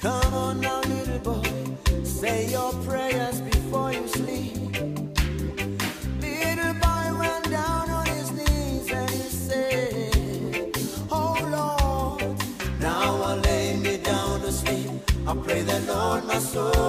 Come on now, little boy, say your prayers before you sleep. Little boy went down on his knees and he said, Oh Lord, now I lay me down to sleep. I pray that Lord my soul.